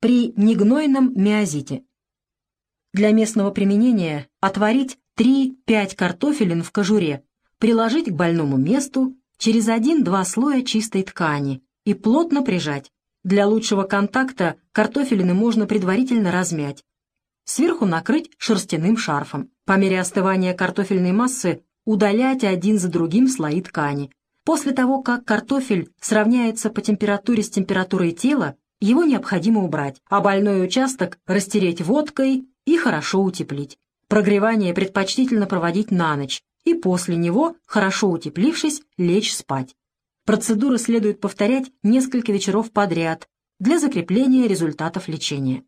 при негнойном миозите. Для местного применения отварить 3-5 картофелин в кожуре, приложить к больному месту через 1-2 слоя чистой ткани и плотно прижать. Для лучшего контакта картофелины можно предварительно размять. Сверху накрыть шерстяным шарфом. По мере остывания картофельной массы удалять один за другим слои ткани. После того, как картофель сравняется по температуре с температурой тела, его необходимо убрать, а больной участок растереть водкой и хорошо утеплить. Прогревание предпочтительно проводить на ночь и после него, хорошо утеплившись, лечь спать. Процедуры следует повторять несколько вечеров подряд для закрепления результатов лечения.